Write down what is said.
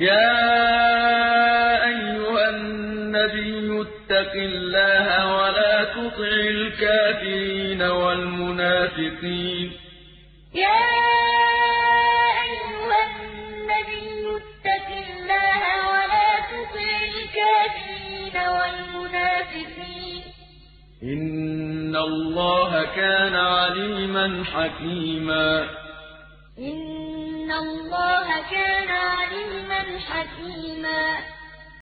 يَا أَيُّهَا النَّبِيُّ اتَّقِ اللَّهَ وَلَا تُطِعِ الْكَافِرِينَ وَالْمُنَافِقِينَ. يَا أَيُّهَا النَّبِيُّ اتَّقِ اللَّهَ وَلَا تُطِعِ الْكَافِرِينَ وَالْمُنَافِقِينَ ۗ. إِنَّ اللَّهَ كَانَ عَلِيمًا حَكِيمًا. إِنَّ اللَّهَ كَانَ عَلِيمًا حَكِيمًا